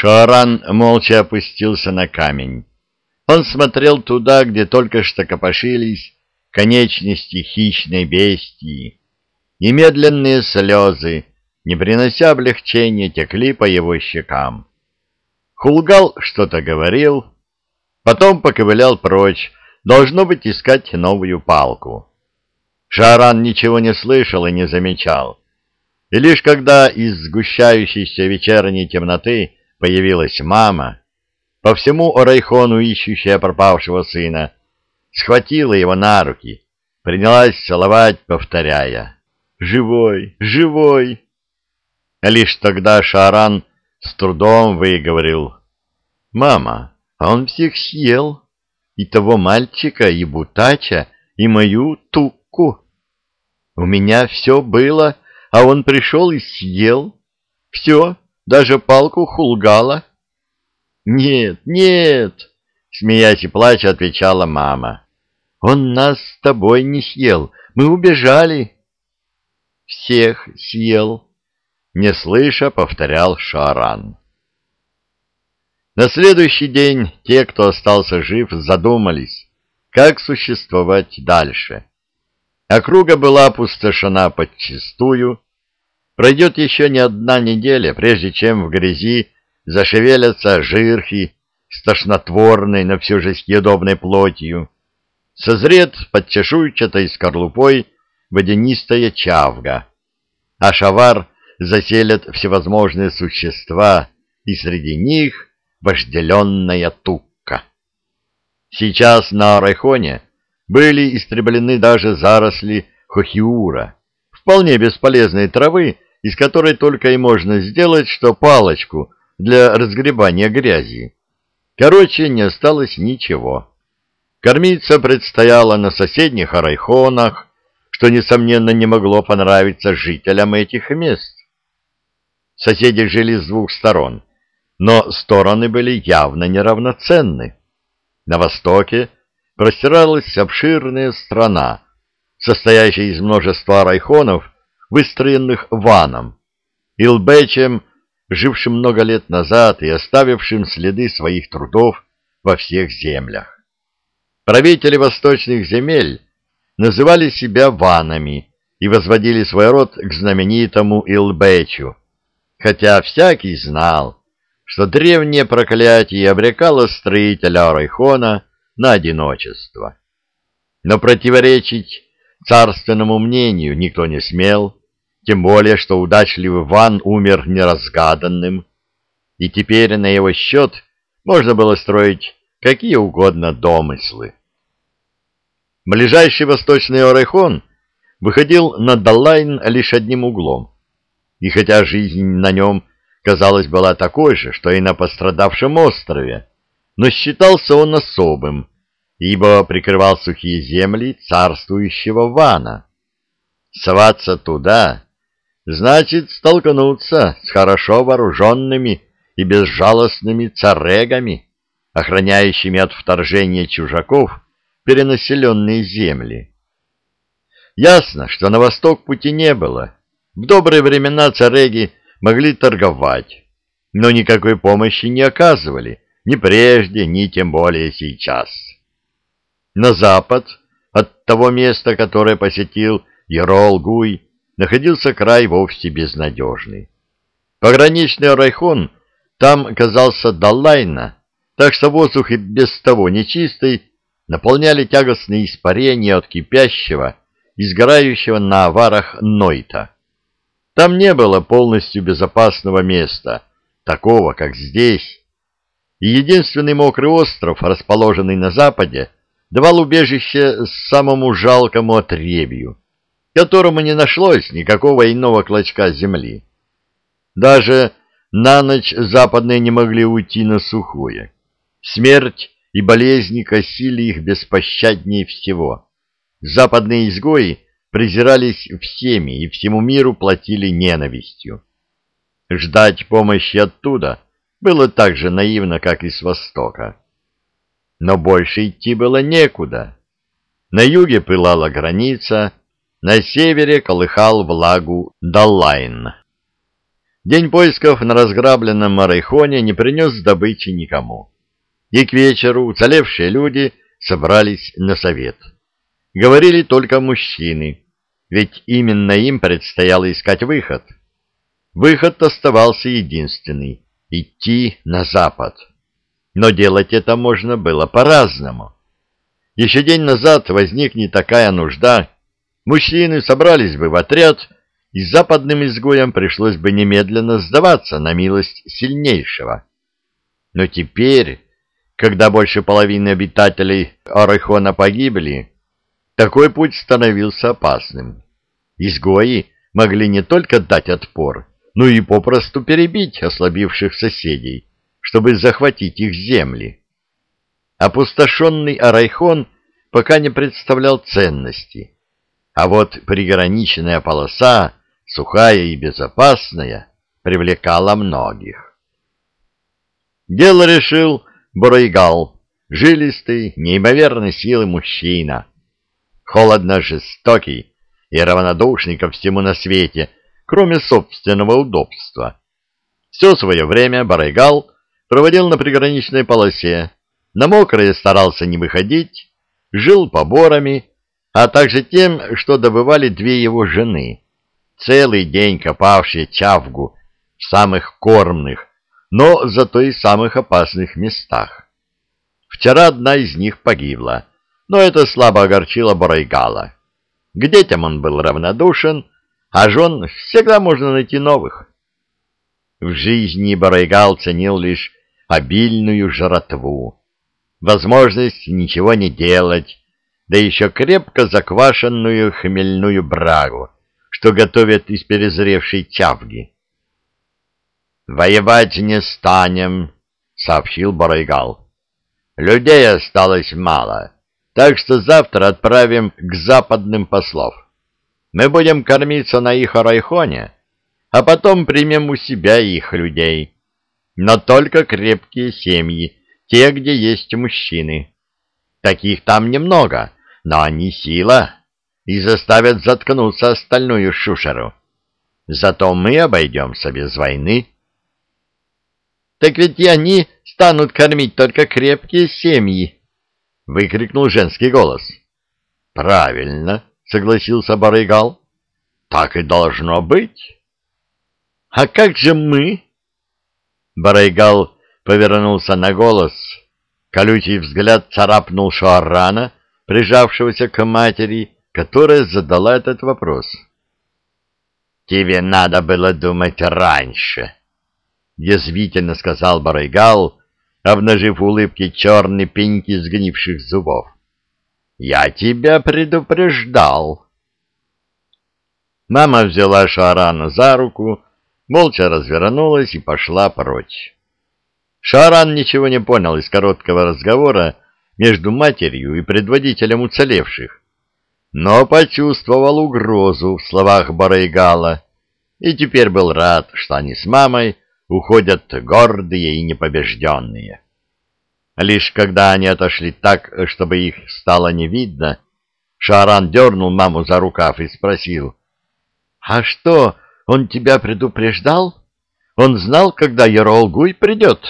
Шоаран молча опустился на камень. Он смотрел туда, где только что копошились конечности хищной бестии, и медленные слезы, не принося облегчения, текли по его щекам. Хулгал что-то говорил, потом поковылял прочь, должно быть, искать новую палку. Шаран ничего не слышал и не замечал. И лишь когда из сгущающейся вечерней темноты появилась мама, по всему Орайхону ищущая пропавшего сына, схватила его на руки, принялась целовать, повторяя «Живой! Живой!». Лишь тогда Шаран с трудом выговорил «Мама, а он всех съел, и того мальчика, и Бутача, и мою Тукку. У меня все было, а он пришел и съел. Все, даже палку хулгала». «Нет, нет!» — смеясь и плача, отвечала мама. «Он нас с тобой не съел, мы убежали». «Всех съел», — не слыша повторял Шаран. На следующий день те, кто остался жив, задумались, как существовать дальше. Округа была опустошена подчистую. Пройдет еще не одна неделя, прежде чем в грязи зашевелятся жирхи с тошнотворной, но все же съедобной плотью. Созрет под чешуйчатой скорлупой водянистая чавга, а шавар заселят всевозможные существа, и среди них вожделенная тукка. Сейчас на Арайхоне были истреблены даже заросли хохиура, вполне бесполезной травы, из которой только и можно сделать, что палочку для разгребания грязи. Короче, не осталось ничего. Кормиться предстояло на соседних арайхонах, что, несомненно, не могло понравиться жителям этих мест. Соседи жили с двух сторон, но стороны были явно неравноценны. На востоке простиралась обширная страна, состоящая из множества райхонов, выстроенных ваном, Илбечем, жившим много лет назад и оставившим следы своих трудов во всех землях. Правители восточных земель называли себя ванами и возводили свой род к знаменитому Илбечу, хотя всякий знал, что древнее проклятие обрекало строителя Райхона на одиночество. Но противоречить царственному мнению никто не смел, тем более, что удачливый Ван умер неразгаданным, и теперь на его счет можно было строить какие угодно домыслы. Ближайший восточный Орайхон выходил на Далайн лишь одним углом, и хотя жизнь на нем казалось, была такой же, что и на пострадавшем острове, но считался он особым, ибо прикрывал сухие земли царствующего Вана. Соваться туда значит столкнуться с хорошо вооруженными и безжалостными царегами, охраняющими от вторжения чужаков перенаселенные земли. Ясно, что на восток пути не было. В добрые времена цареги могли торговать, но никакой помощи не оказывали, ни прежде, ни тем более сейчас. На запад от того места, которое посетил Ерол Гуй, находился край вовсе безнадежный. Пограничный райхон там казался Даллайна, так что воздух и без того нечистый наполняли тягостные испарения от кипящего и сгорающего на аварах Нойта. Там не было полностью безопасного места, такого, как здесь. И единственный мокрый остров, расположенный на западе, давал убежище самому жалкому отребью, которому не нашлось никакого иного клочка земли. Даже на ночь западные не могли уйти на сухое. Смерть и болезни косили их беспощаднее всего. Западные изгои презирались всеми и всему миру платили ненавистью. Ждать помощи оттуда было так же наивно, как и с востока. Но больше идти было некуда. На юге пылала граница, на севере колыхал влагу Даллайн. День поисков на разграбленном Марайхоне не принес добычи никому. И к вечеру уцелевшие люди собрались на совет. Говорили только мужчины, ведь именно им предстояло искать выход. Выход оставался единственный — идти на запад. Но делать это можно было по-разному. Еще день назад возникнет такая нужда, мужчины собрались бы в отряд, и западным изгоям пришлось бы немедленно сдаваться на милость сильнейшего. Но теперь, когда больше половины обитателей Орехона погибли, такой путь становился опасным. Изгои могли не только дать отпор, но и попросту перебить ослабивших соседей, чтобы захватить их земли. Опустошенный Арайхон пока не представлял ценности, а вот приграничная полоса, сухая и безопасная, привлекала многих. Дело решил Бурайгал, жилистый, неимоверной силы мужчина, холодно жестокий и равнодушный ко всему на свете, кроме собственного удобства. Все свое время Барайгал проводил на приграничной полосе, на мокрое старался не выходить, жил поборами, а также тем, что добывали две его жены, целый день копавшие чавгу в самых кормных, но зато и самых опасных местах. Вчера одна из них погибла, но это слабо огорчило Барайгала. К детям он был равнодушен, а жен всегда можно найти новых. В жизни Барайгал ценил лишь обильную жратву, возможность ничего не делать, да еще крепко заквашенную хмельную брагу, что готовят из перезревшей чавги. «Воевать не станем», — сообщил Барайгал. «Людей осталось мало, так что завтра отправим к западным послов. Мы будем кормиться на их райхоне, а потом примем у себя их людей» но только крепкие семьи, те, где есть мужчины. Таких там немного, но они сила и заставят заткнуться остальную шушеру. Зато мы обойдемся без войны. — Так ведь и они станут кормить только крепкие семьи, — выкрикнул женский голос. — Правильно, — согласился Барыгал. — Так и должно быть. — А как же мы? Барайгал повернулся на голос. Колючий взгляд царапнул Шуарана, прижавшегося к матери, которая задала этот вопрос. «Тебе надо было думать раньше», — язвительно сказал Барайгал, обнажив улыбки черные пеньки сгнивших зубов. «Я тебя предупреждал». Мама взяла Шуарана за руку, молча развернулась и пошла прочь. Шаран ничего не понял из короткого разговора между матерью и предводителем уцелевших, но почувствовал угрозу в словах Барайгала и теперь был рад, что они с мамой уходят гордые и непобежденные. Лишь когда они отошли так, чтобы их стало не видно, Шаран дернул маму за рукав и спросил, «А что, он тебя предупреждал? Он знал, когда Яролгуй придет?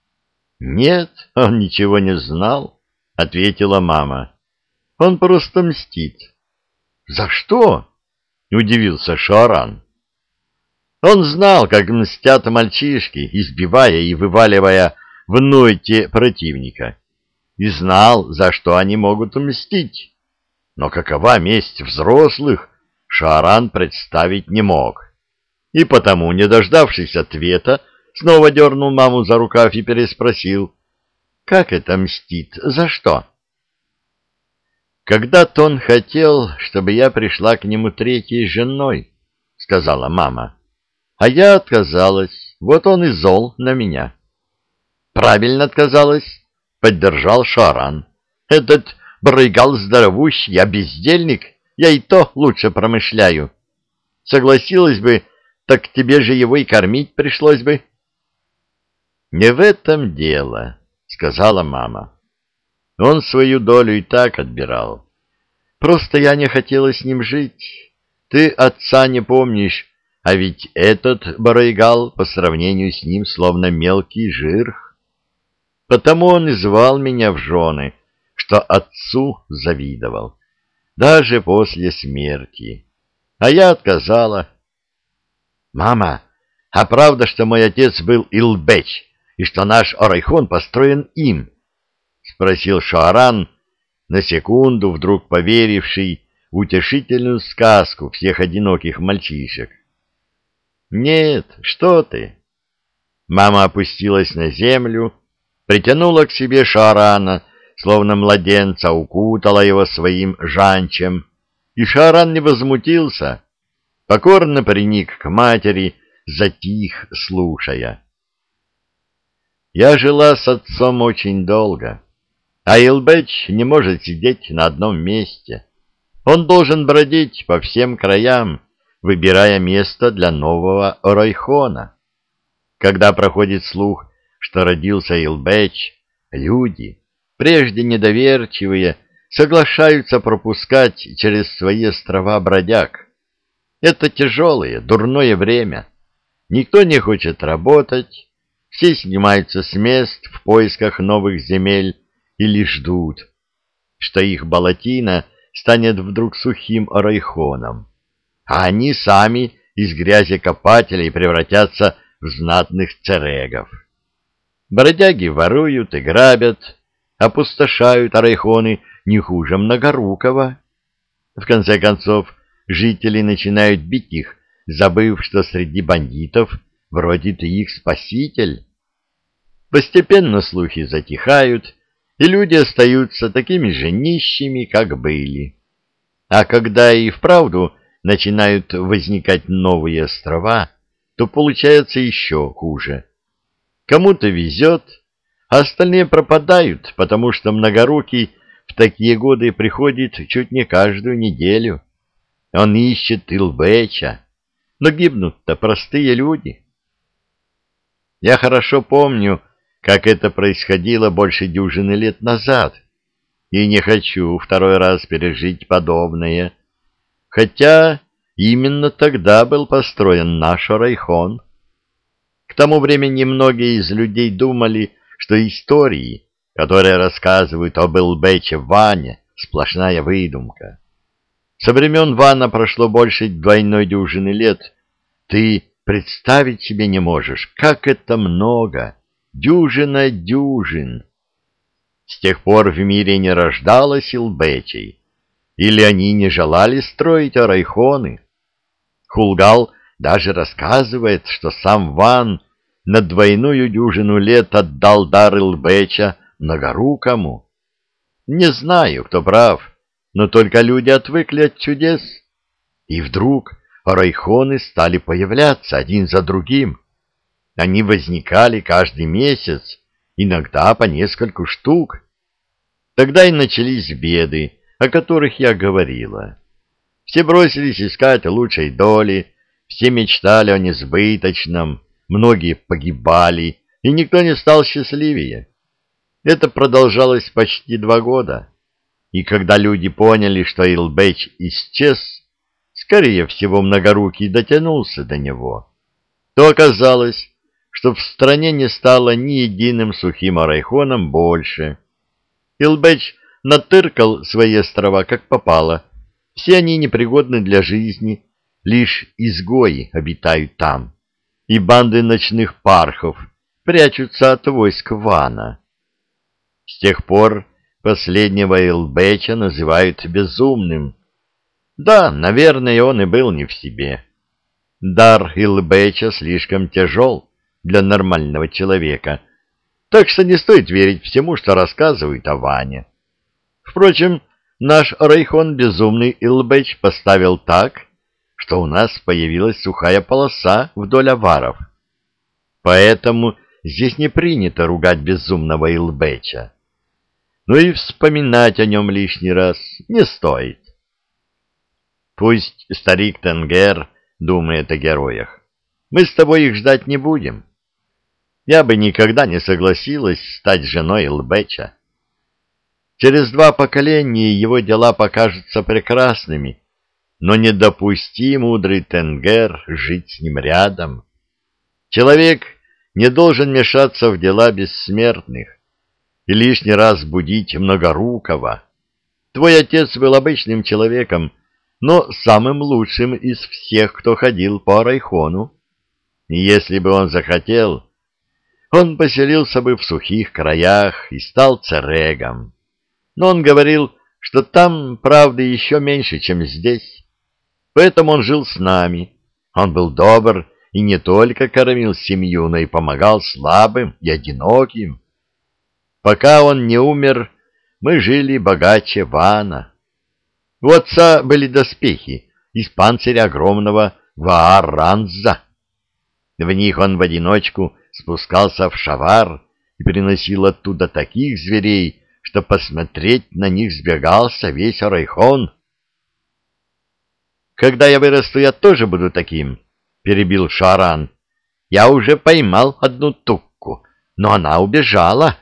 — Нет, он ничего не знал, — ответила мама. — Он просто мстит. — За что? — удивился Шаран. Он знал, как мстят мальчишки, избивая и вываливая в нойте противника, и знал, за что они могут мстить. Но какова месть взрослых, Шаран представить не мог и потому, не дождавшись ответа, снова дернул маму за рукав и переспросил, «Как это мстит? За что?» «Когда-то он хотел, чтобы я пришла к нему третьей женой», — сказала мама. «А я отказалась, вот он и зол на меня». «Правильно отказалась», — поддержал Шаран. «Этот брыгал здоровущий, я бездельник, я и то лучше промышляю. Согласилась бы, так тебе же его и кормить пришлось бы. — Не в этом дело, — сказала мама. Он свою долю и так отбирал. Просто я не хотела с ним жить. Ты отца не помнишь, а ведь этот Барайгал по сравнению с ним словно мелкий жирх. Потому он и звал меня в жены, что отцу завидовал, даже после смерти. А я отказала. «Мама, а правда, что мой отец был Илбеч, и что наш Орайхон построен им?» — спросил Шоаран, на секунду вдруг поверивший в утешительную сказку всех одиноких мальчишек. «Нет, что ты!» Мама опустилась на землю, притянула к себе Шарана, словно младенца, укутала его своим жанчем, и Шаран не возмутился, покорно приник к матери, затих, слушая. Я жила с отцом очень долго, а Илбеч не может сидеть на одном месте. Он должен бродить по всем краям, выбирая место для нового Орайхона. Когда проходит слух, что родился Илбеч, люди, прежде недоверчивые, соглашаются пропускать через свои острова бродяг. Это тяжелое, дурное время. Никто не хочет работать, все снимаются с мест в поисках новых земель или ждут, что их болотина станет вдруг сухим орайхоном а они сами из грязи копателей превратятся в знатных церегов. Бродяги воруют и грабят, опустошают арайхоны не хуже Многорукого. В конце концов, жители начинают бить их, забыв, что среди бандитов вроде ты их спаситель. Постепенно слухи затихают, и люди остаются такими же нищими, как были. А когда и вправду начинают возникать новые острова, то получается еще хуже. Кому-то везет, а остальные пропадают, потому что многорукий в такие годы приходит чуть не каждую неделю. Он ищет Илбеча, но гибнут-то простые люди. Я хорошо помню, как это происходило больше дюжины лет назад, и не хочу второй раз пережить подобное, хотя именно тогда был построен наш Райхон. К тому времени многие из людей думали, что истории, которые рассказывают об Элбече Ване, сплошная выдумка. Со времен Вана прошло больше двойной дюжины лет. Ты представить себе не можешь, как это много, дюжина дюжин. С тех пор в мире не рождалось Илбечей, или они не желали строить арайхоны? Хулгал даже рассказывает, что сам Ван на двойную дюжину лет отдал дар Илбеча многорукому. Не знаю, кто прав, но только люди отвыкли от чудес. И вдруг арайхоны стали появляться один за другим. Они возникали каждый месяц, иногда по нескольку штук. Тогда и начались беды, о которых я говорила. Все бросились искать лучшей доли, все мечтали о несбыточном, многие погибали, и никто не стал счастливее. Это продолжалось почти два года, и когда люди поняли, что Илбэч исчез, скорее всего, многорукий дотянулся до него, то оказалось, что в стране не стало ни единым сухим арайхоном больше. Илбэч натыркал свои острова как попало. Все они непригодны для жизни, лишь изгои обитают там, и банды ночных пархов прячутся от войск Вана. С тех пор последнего Илбеча называют безумным. Да, наверное, он и был не в себе. Дар Илбеча слишком тяжел для нормального человека, так что не стоит верить всему, что рассказывают о Ване. Впрочем, наш Райхон Безумный Илбэч поставил так, что у нас появилась сухая полоса вдоль аваров. Поэтому здесь не принято ругать безумного Илбэча. Ну и вспоминать о нем лишний раз не стоит. Пусть старик Тенгер думает о героях. Мы с тобой их ждать не будем. Я бы никогда не согласилась стать женой Илбэча. Через два поколения его дела покажутся прекрасными, но не допусти, мудрый Тенгер, жить с ним рядом. Человек не должен мешаться в дела бессмертных и лишний раз будить многорукого. Твой отец был обычным человеком, но самым лучшим из всех, кто ходил по Райхону. Если бы он захотел, он поселился бы в сухих краях и стал царегом. Но он говорил, что там правды еще меньше, чем здесь. Поэтому он жил с нами. Он был добр и не только кормил семью, но и помогал слабым и одиноким. Пока он не умер, мы жили богаче Вана. У отца были доспехи из панциря огромного Вааранза. В них он в одиночку спускался в шавар и приносил оттуда таких зверей, что посмотреть на них сбегался весь Райхон. «Когда я вырасту, я тоже буду таким», — перебил Шаран. «Я уже поймал одну тукку, но она убежала».